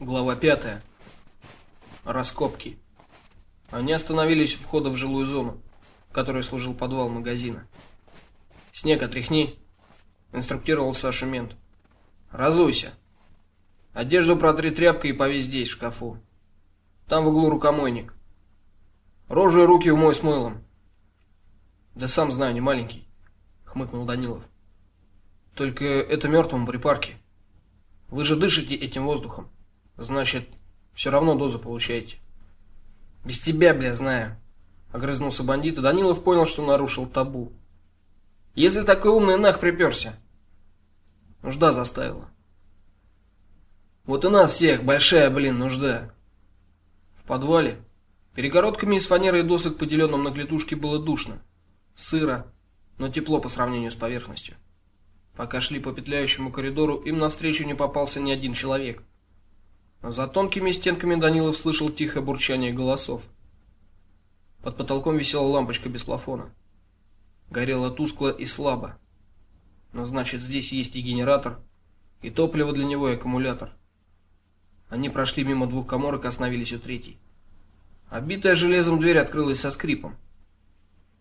Глава 5. Раскопки. Они остановились у входа в жилую зону, которой служил подвал магазина. Снег отряхни, инструктировал Саша мент. Разуйся. Одежду протри тряпкой и повесь здесь в шкафу. Там в углу рукомойник. Рожу и руки умой с мылом. Да сам знаю, не маленький, хмыкнул Данилов. Только это мертвому припарке. Вы же дышите этим воздухом. Значит, все равно дозу получаете. Без тебя, бля, знаю. Огрызнулся бандит, и Данилов понял, что нарушил табу. Если такой умный нах приперся. Нужда заставила. Вот у нас всех большая, блин, нужда. В подвале перегородками из фанеры и досок, поделенным на клетушки, было душно, сыро, но тепло по сравнению с поверхностью. Пока шли по петляющему коридору, им навстречу не попался ни один человек. За тонкими стенками Данилов слышал тихое бурчание голосов. Под потолком висела лампочка без плафона. Горела тускло и слабо. Но значит, здесь есть и генератор, и топливо для него, и аккумулятор. Они прошли мимо двух каморок и остановились у третьей. Обитая железом дверь открылась со скрипом.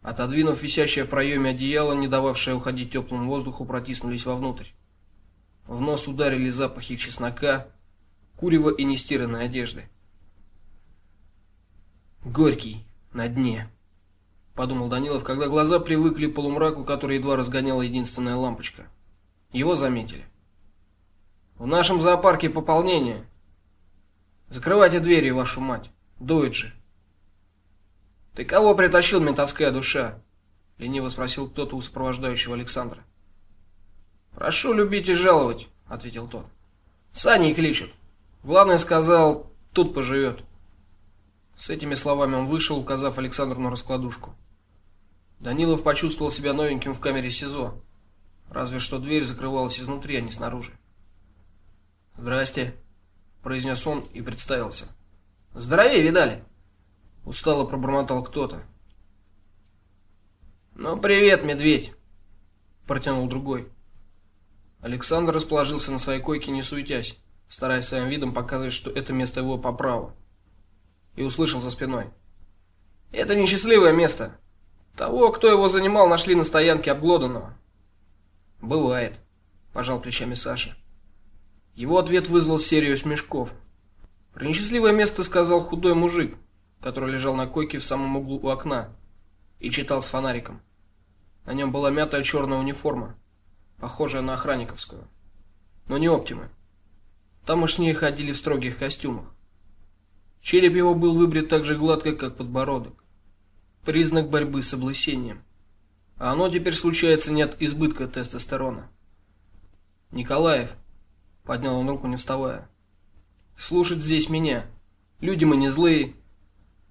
Отодвинув висящее в проеме одеяло, не дававшее уходить теплому воздуху, протиснулись вовнутрь. В нос ударили запахи чеснока, курева и нестиранной одежды. Горький на дне, подумал Данилов, когда глаза привыкли к полумраку, который едва разгоняла единственная лампочка. Его заметили. В нашем зоопарке пополнение. Закрывайте двери, вашу мать. Дует же. Ты кого притащил, ментовская душа? лениво спросил кто-то у сопровождающего Александра. Прошу любить и жаловать, ответил тот. Сани кличут. Главное сказал, тут поживет. С этими словами он вышел, указав Александру на раскладушку. Данилов почувствовал себя новеньким в камере СИЗО. Разве что дверь закрывалась изнутри, а не снаружи. "Здрасте", произнес он и представился. "Здоровее видали?" устало пробормотал кто-то. "Ну, привет, медведь", протянул другой. Александр расположился на своей койке, не суетясь стараясь своим видом показывать, что это место его по праву. И услышал за спиной: "Это несчастливое место. Того, кто его занимал, нашли на стоянке обглоданного". "Бывает", пожал плечами Саша. Его ответ вызвал серию смешков. Про несчастливое место сказал худой мужик, который лежал на койке в самом углу у окна и читал с фонариком. На нем была мятая черная униформа, похожая на охранниковскую, но не оптимы. Тамошние ходили в строгих костюмах. Череп его был выбрит так же гладко, как подбородок. Признак борьбы с облысением. А оно теперь случается не от избытка тестостерона. Николаев поднял он руку, не вставая. Слушать здесь меня. Люди мы не злые.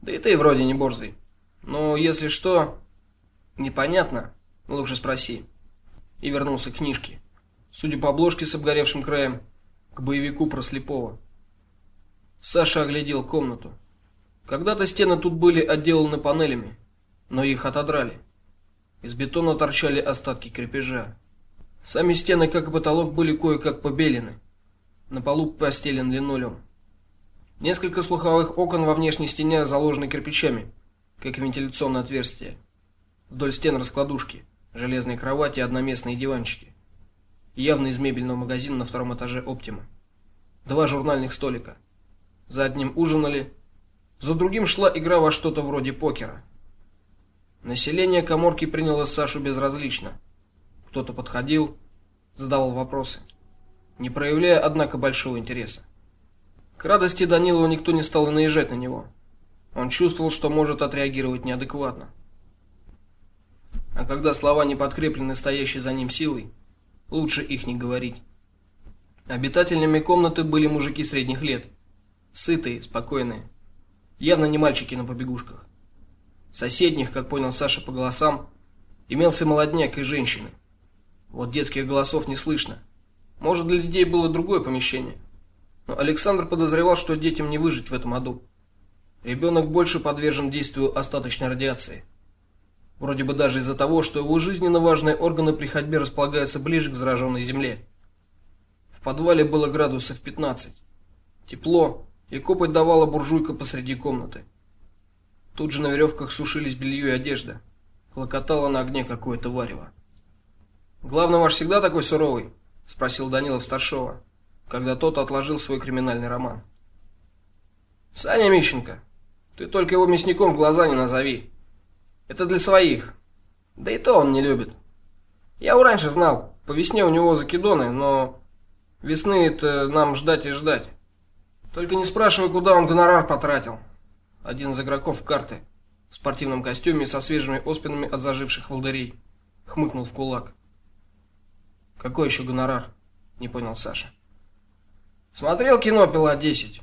Да и ты вроде не борзый. Но если что непонятно, лучше спроси. И вернулся к книжке. Судя по обложке с обгоревшим краем, к боевику про слепого. Саша оглядел комнату. Когда-то стены тут были отделаны панелями, но их отодрали. Из бетона торчали остатки крепежа. Сами стены, как и потолок, были кое-как побелены. На полу постелен линолеум. Несколько слуховых окон во внешней стене заложены кирпичами, как вентиляционное отверстие. Вдоль стен раскладушки, железные кровати и одноместные диванчики явно из мебельного магазина на втором этаже Оптима. Два журнальных столика. За одним ужинали, за другим шла игра во что-то вроде покера. Население Каморки приняло Сашу безразлично. Кто-то подходил, задавал вопросы, не проявляя однако большого интереса. К радости Данилова никто не стал наезжать на него. Он чувствовал, что может отреагировать неадекватно. А когда слова не подкреплены стоящей за ним силой, Лучше их не говорить. Обитателями комнаты были мужики средних лет, сытые, спокойные, явно не мальчики на побегушках. В соседних, как понял Саша по голосам, имелся молодняк и женщины. Вот детских голосов не слышно. Может, для детей было другое помещение. Но Александр подозревал, что детям не выжить в этом аду. Ребенок больше подвержен действию остаточной радиации. Вроде бы даже из-за того, что его жизненно важные органы при ходьбе располагаются ближе к зараженной земле. В подвале было градусов 15. Тепло, и копоть давала буржуйка посреди комнаты. Тут же на веревках сушились белье и одежда. Клокотало на огне какое-то варево. Главный ваш всегда такой суровый, спросил Данилов старшего, когда тот отложил свой криминальный роман. Саня Мищенко, ты только его мясником в глаза не назови. Это для своих. Да и то он не любит. Я его раньше знал. По весне у него закидоны, но весны это нам ждать и ждать. Только не спрашивай, куда он гонорар потратил. Один из игроков карты в спортивном костюме со свежими оспинами от заживших волдырей хмыкнул в кулак. Какой еще гонорар? Не понял Саша. Смотрел кино Пила 10,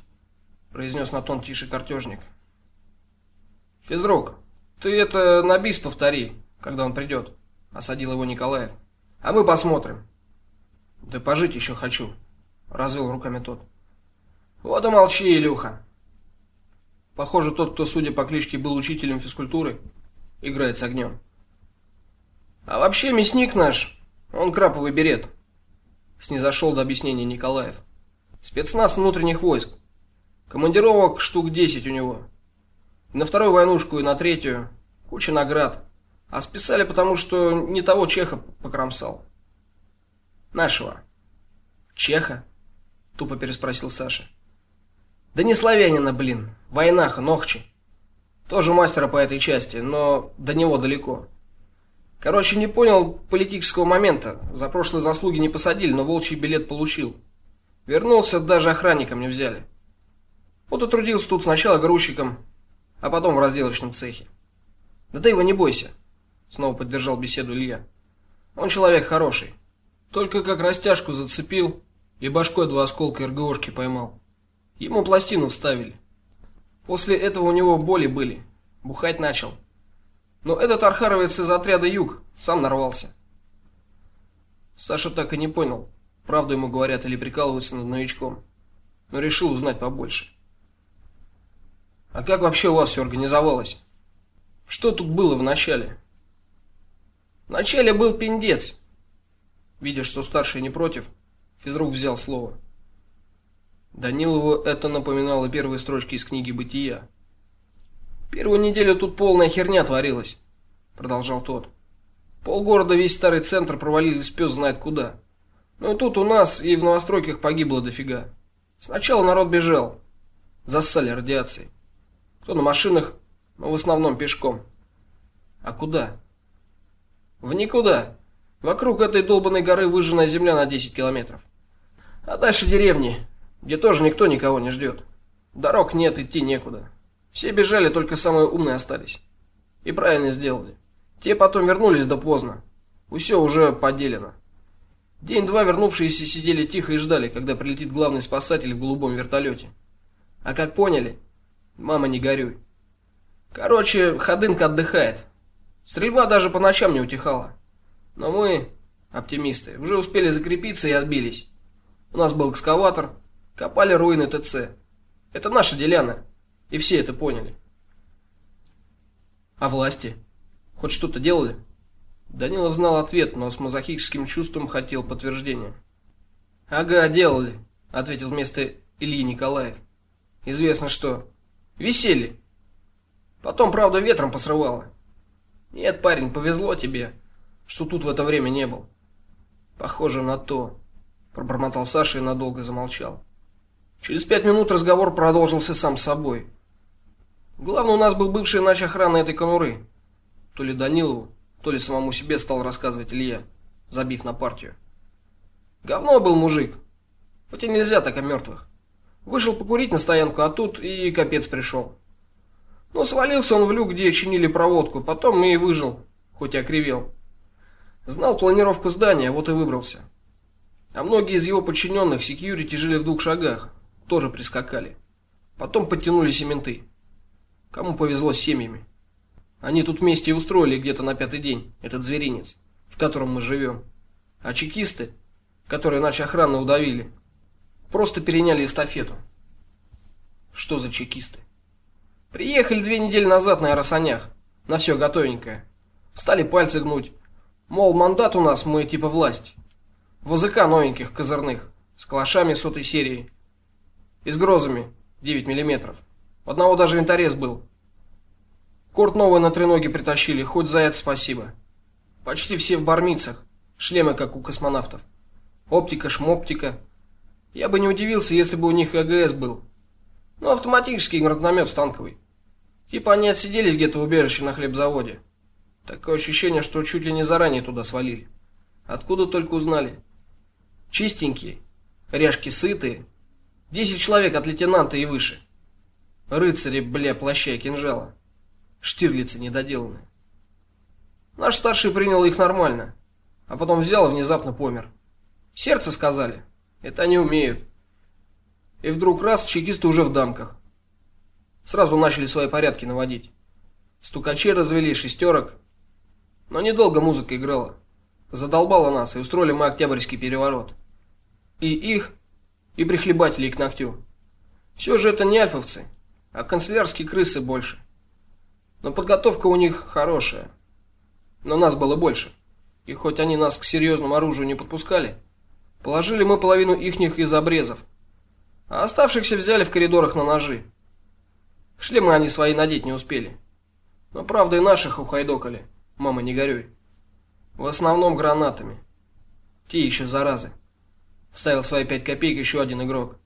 произнес на тон тише картежник. Физрук, ты это на бис повтори, когда он придет», — осадил его Николаев. А мы посмотрим. Да пожить еще хочу, развел руками тот. Вот и молчи, Илюха. Похоже, тот, кто, судя по кличке, был учителем физкультуры, играет с огнем. А вообще мясник наш, он краповый берет. Снизошел до объяснения Николаев. Спецназ внутренних войск. Командировок штук 10 у него. На вторую войнушку, и на третью. Куча наград. А списали потому, что не того чеха покромсал. Нашего. Чеха? Тупо переспросил Саша. Да не славянина, блин. Войнаха, Нохчи. Тоже мастера по этой части, но до него далеко. Короче, не понял политического момента. За прошлые заслуги не посадили, но волчий билет получил. Вернулся, даже охранником не взяли. Вот и трудился тут сначала грузчиком, а потом в разделочном цехе. Да ты его не бойся, снова поддержал беседу Илья. Он человек хороший. Только как растяжку зацепил и башкой два осколка РГОшки поймал. Ему пластину вставили. После этого у него боли были. Бухать начал. Но этот архаровец из отряда Юг сам нарвался. Саша так и не понял, правду ему говорят или прикалываются над новичком, но решил узнать побольше. А как вообще у вас все организовалось? Что тут было в начале? В начале был пиндец. Видя, что старший не против, физрук взял слово. Данилову это напоминало первые строчки из книги Бытия. Первую неделю тут полная херня творилась, продолжал тот. Полгорода, весь старый центр провалились пес знает куда. Ну и тут у нас и в новостройках погибло дофига. Сначала народ бежал, зассали радиацией. Кто на машинах, но в основном пешком. А куда? В никуда. Вокруг этой долбанной горы выжженная земля на 10 километров. А дальше деревни, где тоже никто никого не ждет. Дорог нет, идти некуда. Все бежали, только самые умные остались. И правильно сделали. Те потом вернулись да поздно. Все уже поделено. День-два вернувшиеся сидели тихо и ждали, когда прилетит главный спасатель в голубом вертолете. А как поняли? Мама, не горюй. Короче, Ходынка отдыхает. Стрельба даже по ночам не утихала. Но мы, оптимисты, уже успели закрепиться и отбились. У нас был экскаватор, Копали руины ТЦ. Это наша деляна, и все это поняли. А власти хоть что-то делали? Данилов знал ответ, но с мазохическим чувством хотел подтверждения. Ага, делали, ответил вместо Ильи Николаев. Известно что. Висели. Потом, правда, ветром посрывало. Нет, парень, повезло тебе, что тут в это время не был. Похоже на то, пробормотал Саша и надолго замолчал. Через пять минут разговор продолжился сам собой. Главное у нас был бывший нач охраны этой конуры. То ли Данилову, то ли самому себе стал рассказывать Илья, забив на партию. Говно был мужик. Хоть и нельзя так о мертвых. Вышел покурить на стоянку, а тут и капец пришел. Ну, свалился он в люк, где чинили проводку, потом и выжил, хоть и окривел. Знал планировку здания, вот и выбрался. А многие из его подчиненных секьюрити жили в двух шагах, тоже прискакали. Потом подтянулись и. Кому повезло с семьями. Они тут вместе и устроили где-то на пятый день этот зверинец, в котором мы живем. А чекисты, которые наши охраны удавили, просто переняли эстафету. Что за чекисты? Приехали две недели назад на аэросанях, на все готовенькое. Стали пальцы гнуть. Мол, мандат у нас, мы типа власть. ВЗК новеньких козырных, с калашами сотой серии. И с грозами 9 миллиметров. У одного даже винторез был. Корт новый на треноге притащили, хоть за это спасибо. Почти все в бармицах, шлемы как у космонавтов. Оптика, шмоптика. Я бы не удивился, если бы у них АГС был. Ну, автоматический гранатомет станковый. Типа они отсиделись где-то в убежище на хлебзаводе. Такое ощущение, что чуть ли не заранее туда свалили. Откуда только узнали. Чистенькие, ряжки сытые. Десять человек от лейтенанта и выше. Рыцари, бля, плаща и кинжала. Штирлицы недоделанные. Наш старший принял их нормально, а потом взял и внезапно помер. Сердце сказали. Это они умеют. И вдруг раз чекисты уже в дамках. Сразу начали свои порядки наводить. Стукачи развели шестерок, но недолго музыка играла. Задолбала нас, и устроили мы Октябрьский переворот. И их, и прихлебателей к ногтю. Все же это не альфовцы, а канцелярские крысы больше. Но подготовка у них хорошая. Но нас было больше. И хоть они нас к серьезному оружию не подпускали, положили мы половину ихних из обрезов. А оставшихся взяли в коридорах на ножи. Шлемы они свои надеть не успели. Но правда и наших ухайдокали. Мама, не горюй. В основном гранатами. Те еще заразы. Вставил свои пять копеек еще один игрок,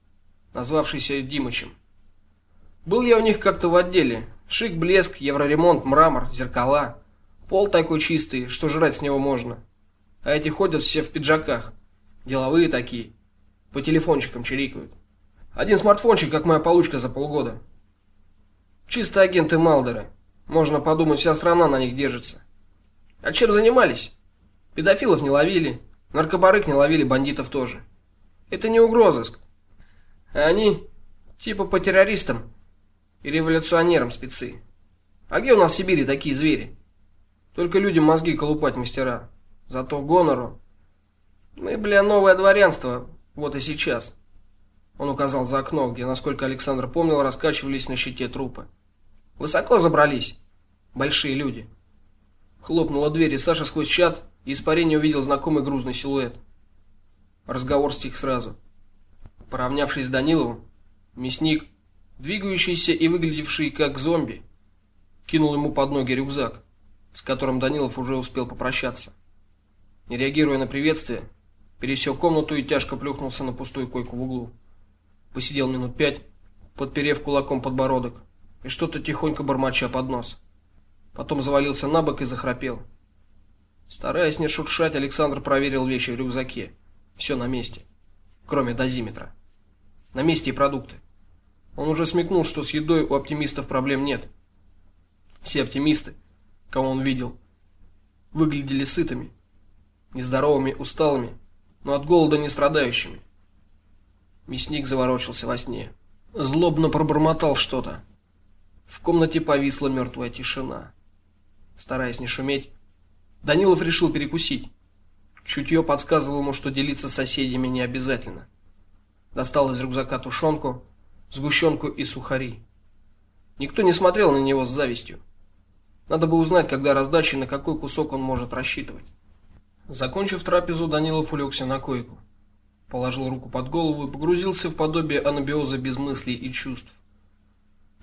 назвавшийся Димычем. Был я у них как-то в отделе. Шик, блеск, евроремонт, мрамор, зеркала. Пол такой чистый, что жрать с него можно. А эти ходят все в пиджаках. Деловые такие. По телефончикам чирикают. Один смартфончик, как моя получка за полгода. Чисто агенты Малдера. Можно подумать, вся страна на них держится. А чем занимались? Педофилов не ловили, наркобарык не ловили, бандитов тоже. Это не угрозыск. А они типа по террористам и революционерам спецы. А где у нас в Сибири такие звери? Только людям мозги колупать мастера. Зато гонору. Мы, бля, новое дворянство. Вот и сейчас. Он указал за окно, где, насколько Александр помнил, раскачивались на щите трупы. Высоко забрались. Большие люди. Хлопнула дверь, и Саша сквозь чат испарение увидел знакомый грузный силуэт. Разговор стих сразу. Поравнявшись с Даниловым, мясник, двигающийся и выглядевший как зомби, кинул ему под ноги рюкзак, с которым Данилов уже успел попрощаться. Не реагируя на приветствие, пересек комнату и тяжко плюхнулся на пустую койку в углу. Посидел минут пять, подперев кулаком подбородок, и что-то тихонько бормоча под нос. Потом завалился на бок и захрапел. Стараясь не шуршать, Александр проверил вещи в рюкзаке. Все на месте, кроме дозиметра. На месте и продукты. Он уже смекнул, что с едой у оптимистов проблем нет. Все оптимисты, кого он видел, выглядели сытыми, нездоровыми, усталыми, но от голода не страдающими. Мясник заворочился во сне, злобно пробормотал что-то. В комнате повисла мертвая тишина. Стараясь не шуметь, Данилов решил перекусить. Чутье подсказывало ему, что делиться с соседями не обязательно. Достал из рюкзака тушенку, сгущенку и сухари. Никто не смотрел на него с завистью. Надо бы узнать, когда раздачи на какой кусок он может рассчитывать. Закончив трапезу, Данилов улегся на койку, положил руку под голову и погрузился в подобие анабиоза без мыслей и чувств.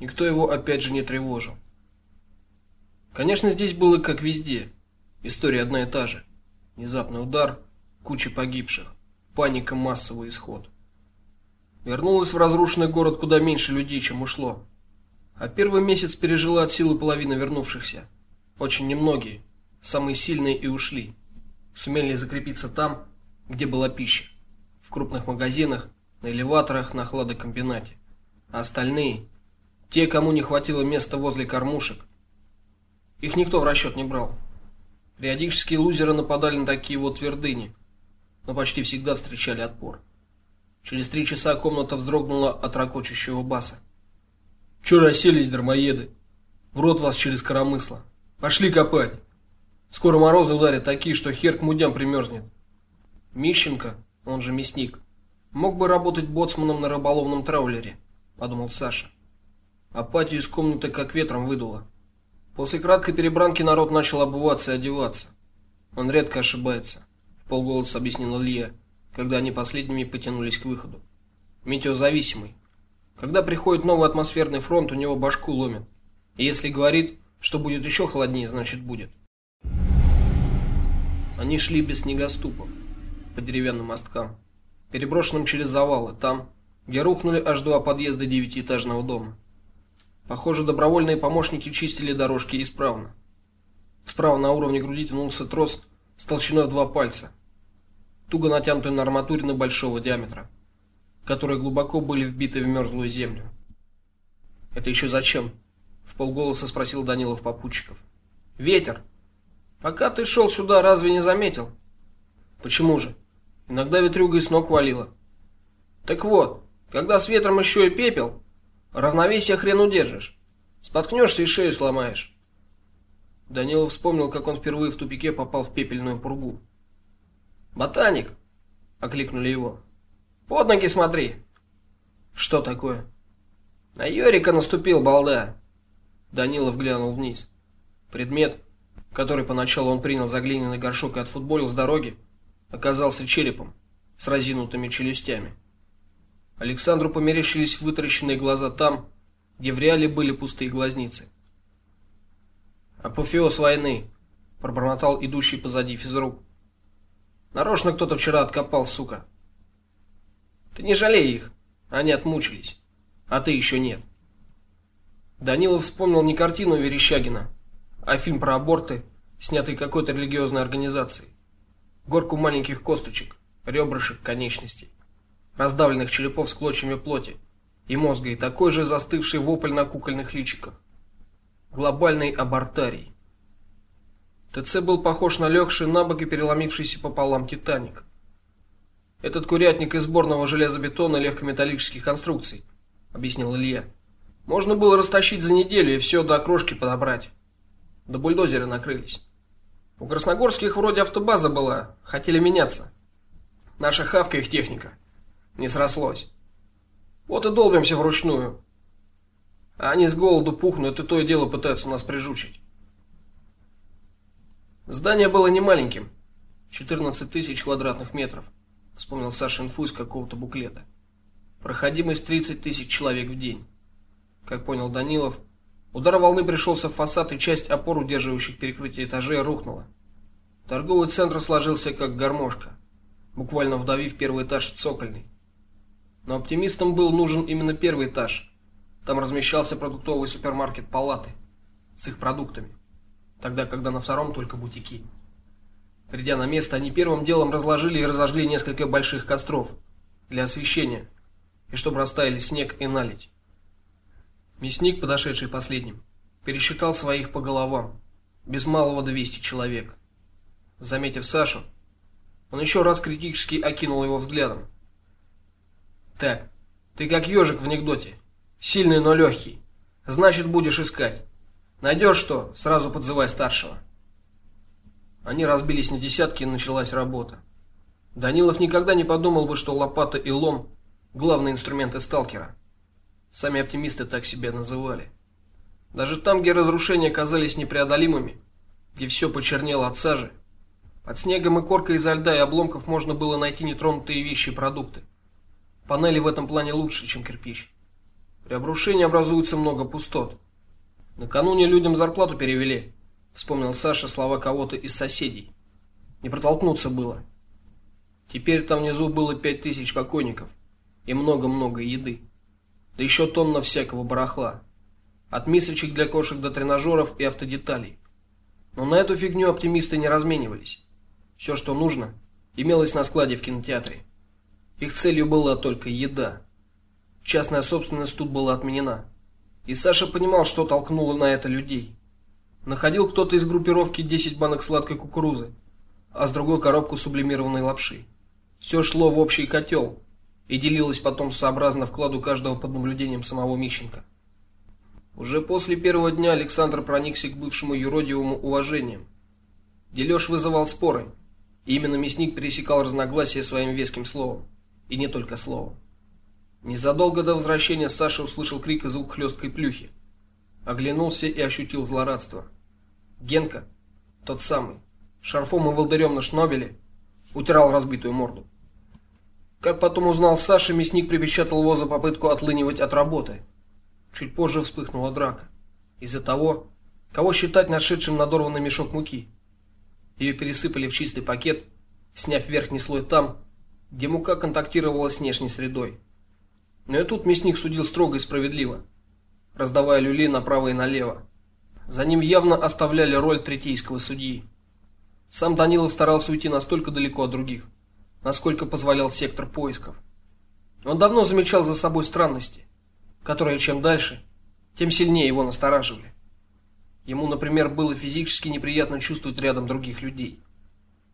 Никто его опять же не тревожил. Конечно, здесь было как везде. История одна и та же. Внезапный удар, куча погибших, паника, массовый исход. Вернулась в разрушенный город куда меньше людей, чем ушло. А первый месяц пережила от силы половина вернувшихся. Очень немногие, самые сильные и ушли. Сумели закрепиться там, где была пища. В крупных магазинах, на элеваторах, на хладокомбинате. А остальные, те, кому не хватило места возле кормушек, их никто в расчет не брал. Периодически лузеры нападали на такие вот твердыни, но почти всегда встречали отпор. Через три часа комната вздрогнула от ракочущего баса. Че расселись, дармоеды? В рот вас через коромысло. Пошли копать. Скоро морозы ударят такие, что хер к мудям примерзнет. Мищенко, он же мясник, мог бы работать боцманом на рыболовном траулере, подумал Саша. Апатию из комнаты как ветром выдуло. После краткой перебранки народ начал обуваться и одеваться. Он редко ошибается, полголоса объяснил Илья, когда они последними потянулись к выходу. Метеозависимый. Когда приходит новый атмосферный фронт, у него башку ломит. И если говорит, что будет еще холоднее, значит будет. Они шли без снегоступов по деревянным мосткам, переброшенным через завалы, там, где рухнули аж два подъезда девятиэтажного дома. Похоже, добровольные помощники чистили дорожки исправно. Справа на уровне груди тянулся трос с толщиной в два пальца, туго натянутый на арматуре большого диаметра, которые глубоко были вбиты в мерзлую землю. Это еще зачем? В полголоса спросил Данилов попутчиков. Ветер. Пока ты шел сюда, разве не заметил? Почему же? Иногда ветрюга и с ног валила. Так вот, когда с ветром еще и пепел, равновесие хрен удержишь. Споткнешься и шею сломаешь. Данилов вспомнил, как он впервые в тупике попал в пепельную пургу. Ботаник, окликнули его. Под ноги смотри. Что такое? На Йорика наступил балда. Данилов глянул вниз. Предмет, который поначалу он принял за глиняный горшок и отфутболил с дороги, оказался черепом с разинутыми челюстями. Александру померещились вытаращенные глаза там, где в реале были пустые глазницы. Апофеоз войны, пробормотал идущий позади физрук. Нарочно кто-то вчера откопал, сука. Ты не жалей их, они отмучились, а ты еще нет. Данилов вспомнил не картину Верещагина, а фильм про аборты, снятый какой-то религиозной организацией. Горку маленьких косточек, ребрышек, конечностей, раздавленных черепов с клочьями плоти и мозга, и такой же застывший вопль на кукольных личиках. Глобальный абортарий. ТЦ был похож на легший на бок и переломившийся пополам Титаник. Этот курятник из сборного железобетона и легкометаллических конструкций, объяснил Илья. Можно было растащить за неделю и все до крошки подобрать. До бульдозера накрылись. У красногорских вроде автобаза была, хотели меняться. Наша хавка их техника. Не срослось. Вот и долбимся вручную. А они с голоду пухнут и то и дело пытаются нас прижучить. Здание было не маленьким, 14 тысяч квадратных метров. Вспомнил Саша инфу из какого-то буклета. Проходимость 30 тысяч человек в день. Как понял Данилов, удар волны пришелся в фасад и часть опор, удерживающих перекрытие этажей, рухнула. Торговый центр сложился как гармошка, буквально вдавив первый этаж в цокольный. Но оптимистам был нужен именно первый этаж там размещался продуктовый супермаркет Палаты с их продуктами, тогда когда на втором только бутики. Придя на место, они первым делом разложили и разожгли несколько больших костров для освещения, и чтобы растаяли снег и наледь. Мясник, подошедший последним, пересчитал своих по головам, без малого 200 человек. Заметив Сашу, он еще раз критически окинул его взглядом. Так, ты как ежик в анекдоте. Сильный, но легкий. Значит, будешь искать. Найдешь что, сразу подзывай старшего. Они разбились на десятки, и началась работа. Данилов никогда не подумал бы, что лопата и лом главные инструменты сталкера. Сами оптимисты так себя называли. Даже там, где разрушения казались непреодолимыми, где все почернело от сажи, под снегом и коркой изо льда и обломков можно было найти нетронутые вещи и продукты. Панели в этом плане лучше, чем кирпич. При обрушении образуется много пустот. Накануне людям зарплату перевели, вспомнил Саша слова кого-то из соседей. Не протолкнуться было. Теперь там внизу было пять тысяч покойников и много-много еды. Да еще тонна всякого барахла. От мисочек для кошек до тренажеров и автодеталей. Но на эту фигню оптимисты не разменивались. Все, что нужно, имелось на складе в кинотеатре. Их целью была только еда. Частная собственность тут была отменена. И Саша понимал, что толкнуло на это людей. Находил кто-то из группировки 10 банок сладкой кукурузы, а с другой коробку сублимированной лапши. Все шло в общий котел и делилось потом сообразно вкладу каждого под наблюдением самого Мищенко. Уже после первого дня Александр проникся к бывшему юродивому уважением. Дележ вызывал споры. И именно мясник пересекал разногласия своим веским словом, и не только словом. Незадолго до возвращения Саша услышал крик и звук хлесткой плюхи. Оглянулся и ощутил злорадство. Генка, тот самый, шарфом и волдырем на шнобеле, утирал разбитую морду. Как потом узнал Саша, мясник припечатал его за попытку отлынивать от работы. Чуть позже вспыхнула драка из-за того, кого считать нашедшим надорванный мешок муки. Ее пересыпали в чистый пакет, сняв верхний слой там, где мука контактировала с внешней средой. Но и тут мясник судил строго и справедливо, раздавая люлей направо и налево. За ним явно оставляли роль третейского судьи. Сам Данилов старался уйти настолько далеко от других, насколько позволял сектор поисков. Он давно замечал за собой странности, которые чем дальше, тем сильнее его настораживали. Ему, например, было физически неприятно чувствовать рядом других людей.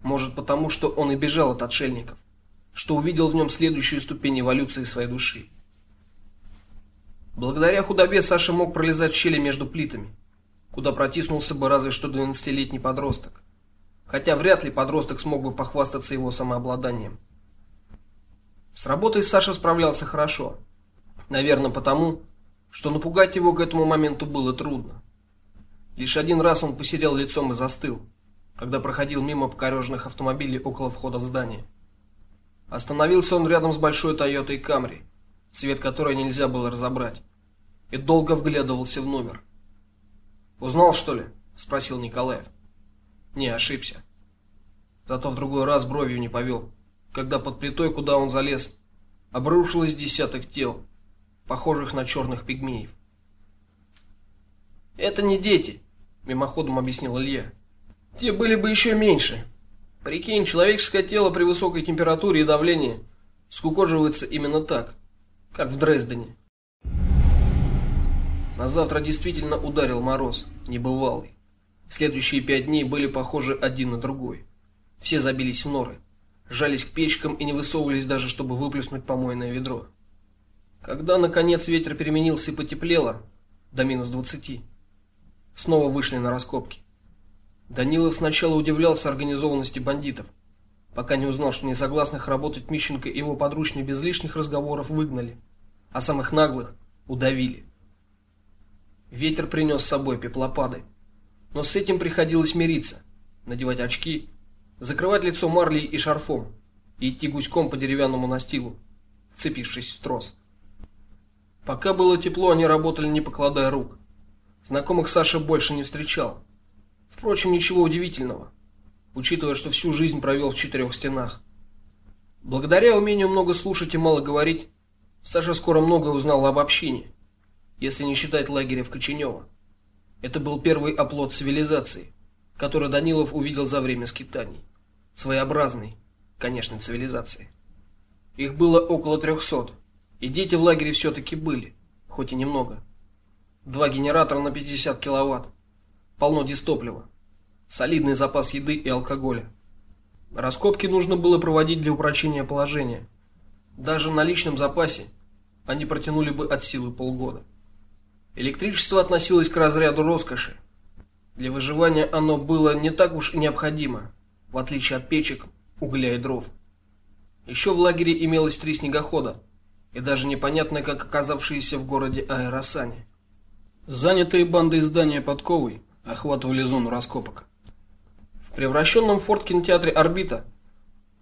Может, потому что он и бежал от отшельников, что увидел в нем следующую ступень эволюции своей души. Благодаря худобе Саша мог пролезать в щели между плитами, куда протиснулся бы разве что двенадцатилетний подросток. Хотя вряд ли подросток смог бы похвастаться его самообладанием. С работой Саша справлялся хорошо. Наверное, потому, что напугать его к этому моменту было трудно. Лишь один раз он посерел лицом и застыл, когда проходил мимо покореженных автомобилей около входа в здание. Остановился он рядом с большой Toyota Camry, цвет которой нельзя было разобрать, и долго вглядывался в номер. Узнал, что ли? спросил Николаев. Не ошибся. Зато в другой раз бровью не повел, когда под плитой, куда он залез, обрушилось десяток тел, похожих на черных пигмеев. Это не дети, мимоходом объяснил Илья. Те были бы еще меньше. Прикинь, человеческое тело при высокой температуре и давлении скукоживается именно так как в Дрездене. На завтра действительно ударил мороз, небывалый. Следующие пять дней были похожи один на другой. Все забились в норы, жались к печкам и не высовывались даже, чтобы выплеснуть помойное ведро. Когда наконец ветер переменился и потеплело до минус двадцати, снова вышли на раскопки. Данилов сначала удивлялся организованности бандитов пока не узнал, что несогласных работать Мищенко и его подручные без лишних разговоров выгнали, а самых наглых удавили. Ветер принес с собой пеплопады, но с этим приходилось мириться, надевать очки, закрывать лицо марлей и шарфом и идти гуськом по деревянному настилу, вцепившись в трос. Пока было тепло, они работали не покладая рук. Знакомых Саша больше не встречал. Впрочем, ничего удивительного учитывая, что всю жизнь провел в четырех стенах. Благодаря умению много слушать и мало говорить, Саша скоро много узнал об общине, если не считать лагеря в Коченево. Это был первый оплот цивилизации, который Данилов увидел за время скитаний. Своеобразной, конечно, цивилизации. Их было около трехсот, и дети в лагере все таки были, хоть и немного. Два генератора на 50 киловатт, полно дистоплива, солидный запас еды и алкоголя. Раскопки нужно было проводить для упрочения положения. Даже на личном запасе они протянули бы от силы полгода. Электричество относилось к разряду роскоши. Для выживания оно было не так уж и необходимо, в отличие от печек, угля и дров. Еще в лагере имелось три снегохода, и даже непонятно как оказавшиеся в городе Аэросане. Занятые бандой здания подковой охватывали зону раскопок. В превращенном в форт кинотеатре Орбита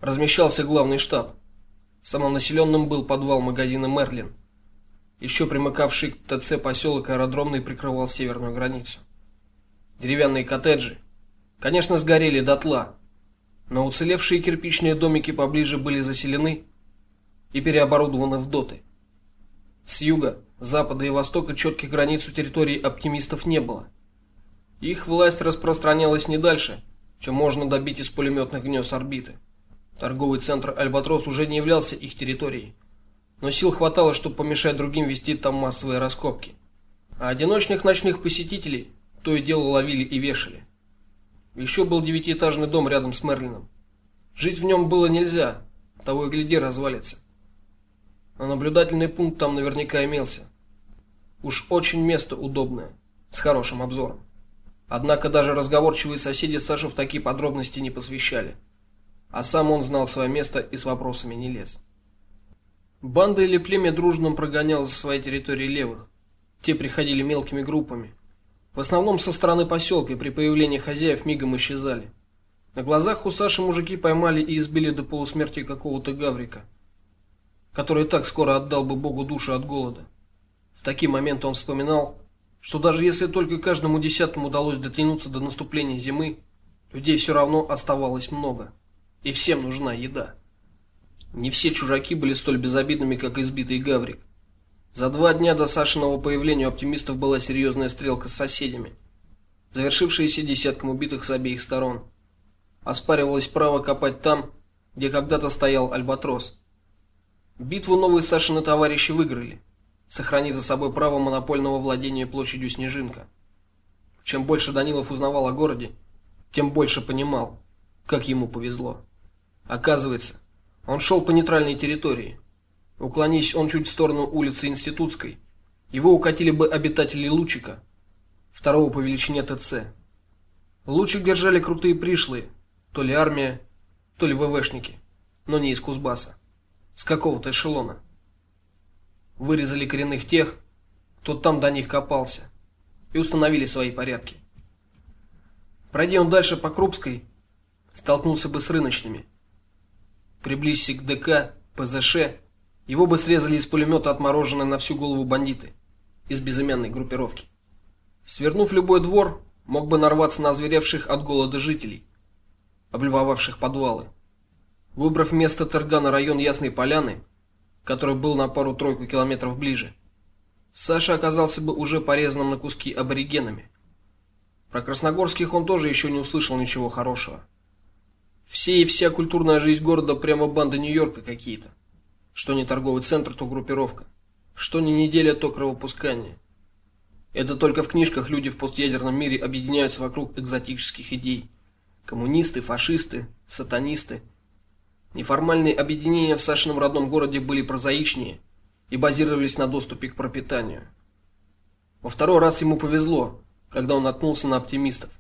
размещался главный штаб. Самым населенным был подвал магазина Мерлин. Еще примыкавший к ТЦ поселок Аэродромный прикрывал северную границу. Деревянные коттеджи, конечно, сгорели дотла, но уцелевшие кирпичные домики поближе были заселены и переоборудованы в доты. С юга, запада и востока четких границ у территории оптимистов не было. Их власть распространялась не дальше, чем можно добить из пулеметных гнезд орбиты. Торговый центр Альбатрос уже не являлся их территорией, но сил хватало, чтобы помешать другим вести там массовые раскопки. А одиночных ночных посетителей то и дело ловили и вешали. Еще был девятиэтажный дом рядом с Мерлином. Жить в нем было нельзя, того и гляди развалится. Но наблюдательный пункт там наверняка имелся. Уж очень место удобное, с хорошим обзором. Однако даже разговорчивые соседи Сашу в такие подробности не посвящали. А сам он знал свое место и с вопросами не лез. Банда или племя дружно прогоняло со своей территории левых. Те приходили мелкими группами. В основном со стороны поселка и при появлении хозяев мигом исчезали. На глазах у Саши мужики поймали и избили до полусмерти какого-то гаврика. который так скоро отдал бы Богу душу от голода. В такие моменты он вспоминал, что даже если только каждому десятому удалось дотянуться до наступления зимы, людей все равно оставалось много, и всем нужна еда. Не все чужаки были столь безобидными, как избитый Гаврик. За два дня до Сашиного появления у оптимистов была серьезная стрелка с соседями, завершившаяся десятком убитых с обеих сторон. Оспаривалось право копать там, где когда-то стоял Альбатрос. Битву новые Сашины товарищи выиграли сохранив за собой право монопольного владения площадью Снежинка. Чем больше Данилов узнавал о городе, тем больше понимал, как ему повезло. Оказывается, он шел по нейтральной территории. Уклонись он чуть в сторону улицы Институтской, его укатили бы обитатели Лучика, второго по величине ТЦ. Лучик держали крутые пришлые, то ли армия, то ли ВВшники, но не из Кузбасса, с какого-то эшелона вырезали коренных тех, кто там до них копался, и установили свои порядки. Пройдя он дальше по Крупской, столкнулся бы с рыночными. Приблизься к ДК, ПЗШ, его бы срезали из пулемета отмороженные на всю голову бандиты из безымянной группировки. Свернув любой двор, мог бы нарваться на озверевших от голода жителей, облюбовавших подвалы. Выбрав место торга на район Ясной Поляны, который был на пару-тройку километров ближе, Саша оказался бы уже порезанным на куски аборигенами. Про красногорских он тоже еще не услышал ничего хорошего. Все и вся культурная жизнь города прямо банды Нью-Йорка какие-то. Что не торговый центр, то группировка. Что не неделя, то кровопускание. Это только в книжках люди в постъядерном мире объединяются вокруг экзотических идей. Коммунисты, фашисты, сатанисты Неформальные объединения в Сашином родном городе были прозаичнее и базировались на доступе к пропитанию. Во второй раз ему повезло, когда он наткнулся на оптимистов,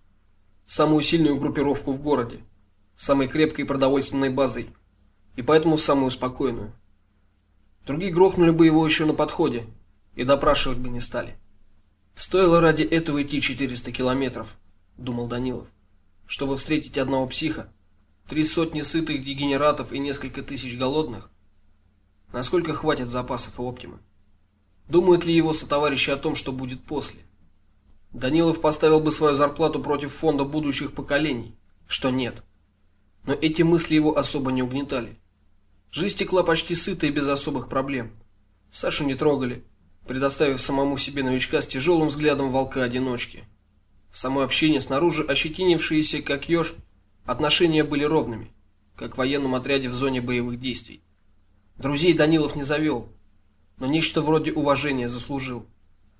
самую сильную группировку в городе, самой крепкой продовольственной базой, и поэтому самую спокойную. Другие грохнули бы его еще на подходе и допрашивать бы не стали. Стоило ради этого идти 400 километров, думал Данилов, чтобы встретить одного психа, Три сотни сытых дегенератов и несколько тысяч голодных? Насколько хватит запасов у Оптимы? Думают ли его сотоварищи о том, что будет после? Данилов поставил бы свою зарплату против фонда будущих поколений, что нет. Но эти мысли его особо не угнетали. Жизнь текла почти сыто и без особых проблем. Сашу не трогали, предоставив самому себе новичка с тяжелым взглядом волка-одиночки. В самой общине снаружи ощетинившиеся как еж Отношения были ровными, как в военном отряде в зоне боевых действий. Друзей Данилов не завел, но нечто вроде уважения заслужил.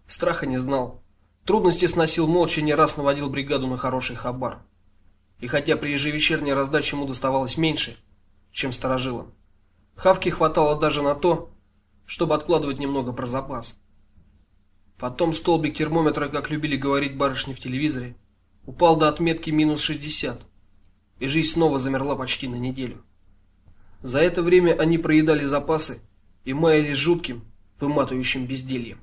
Страха не знал. Трудности сносил молча, не раз наводил бригаду на хороший хабар. И хотя при ежевечерней раздаче ему доставалось меньше, чем сторожилам, хавки хватало даже на то, чтобы откладывать немного про запас. Потом столбик термометра, как любили говорить барышни в телевизоре, упал до отметки минус шестьдесят и жизнь снова замерла почти на неделю. За это время они проедали запасы и маялись жутким, выматывающим бездельем.